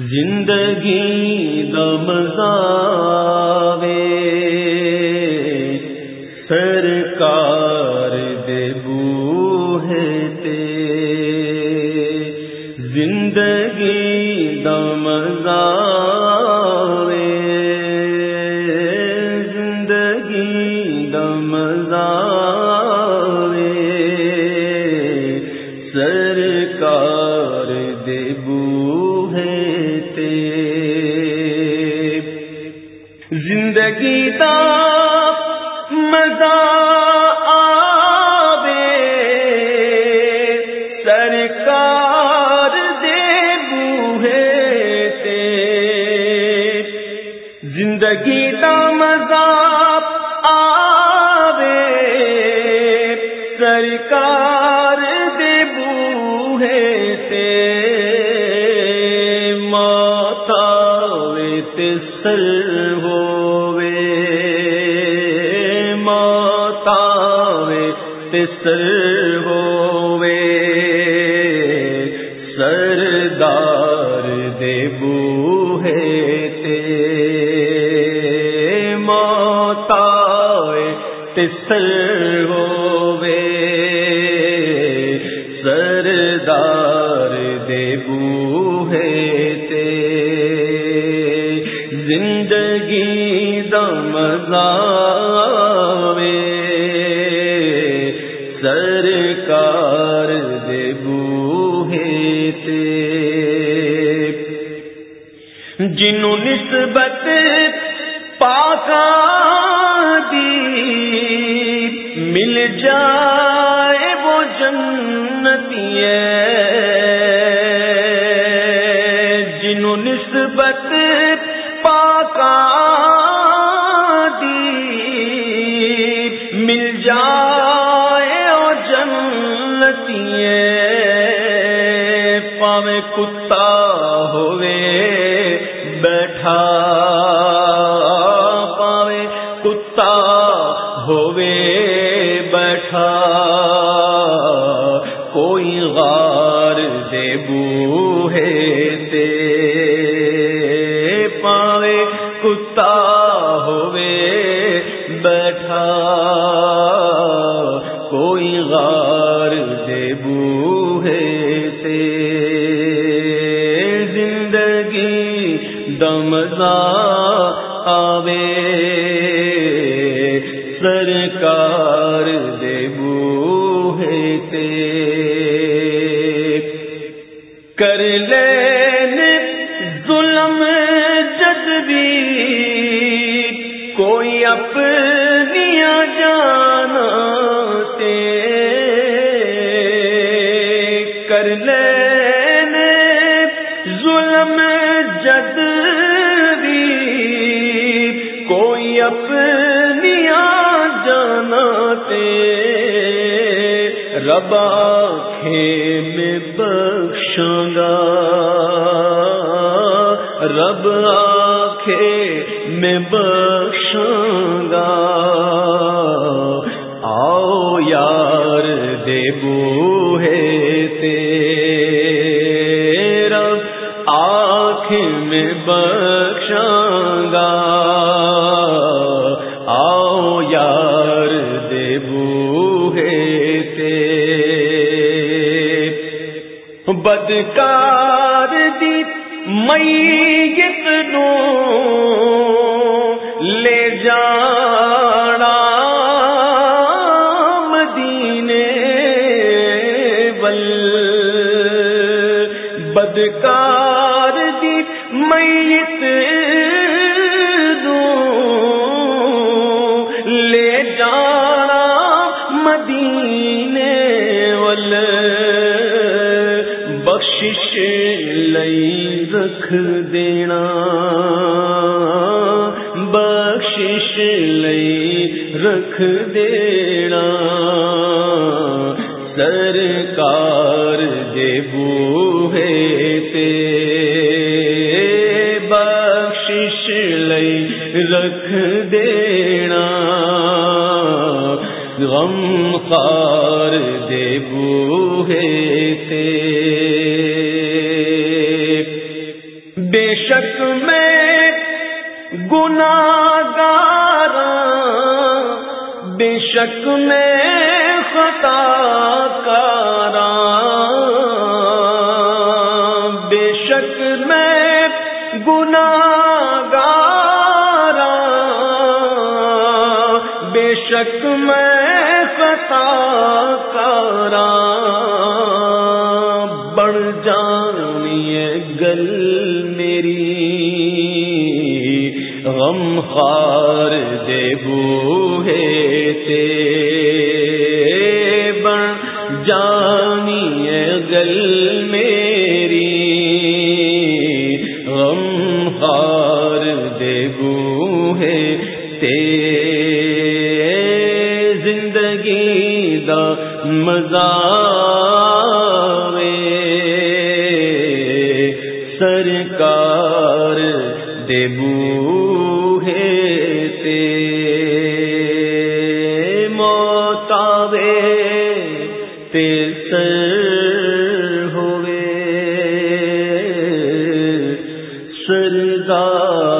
زندگی دمزاوے سرکار دے بوہے تے۔ زندگی دمزاوے زندگی دا مزہ آوے۔ سرکار دے بوہے تے زندگی دا مزہ آوے۔ سرکار دے بوہے تے ماتا وے سر سر ہوے سردار دے بوہے تے ماتا تسر ہوے سردار دے بوہے تے زندگی دمزا نسبت پاکا دی مل جائے وہ جنتی ہے۔ جنوں نسبت پاکا پاوے کتا ہوئے کوئی غار دے بوہے تے پاوے کتا ہوئے بیٹھا کوئی غار دے بوہے دمزا آوے سرکار جد کوئی اپنی جانا تے کر لین ظلم جد کوئی اپنی جانا رب میں بخشوں گا، رب آخے میں بخشوں گا آؤ یار دے بوہے تے رب میں بخشوں گا بدکار دی میت نو بدکار دی میت رکھ دینا۔ بخشش لئی رکھ دینا۔ سرکار دے رکھ دینا، غم خار دے بوہے تے بے شک میں گناگار بے شک میں خطا کارا بے شک میں گناگار شک میں خطا کارا بڑھ جانی گل میری غم خار دے بوہے تے بن جانی گل میری دا مزہ سرکار دیبو ہے تے موتاوے تے سر ہوئے سردار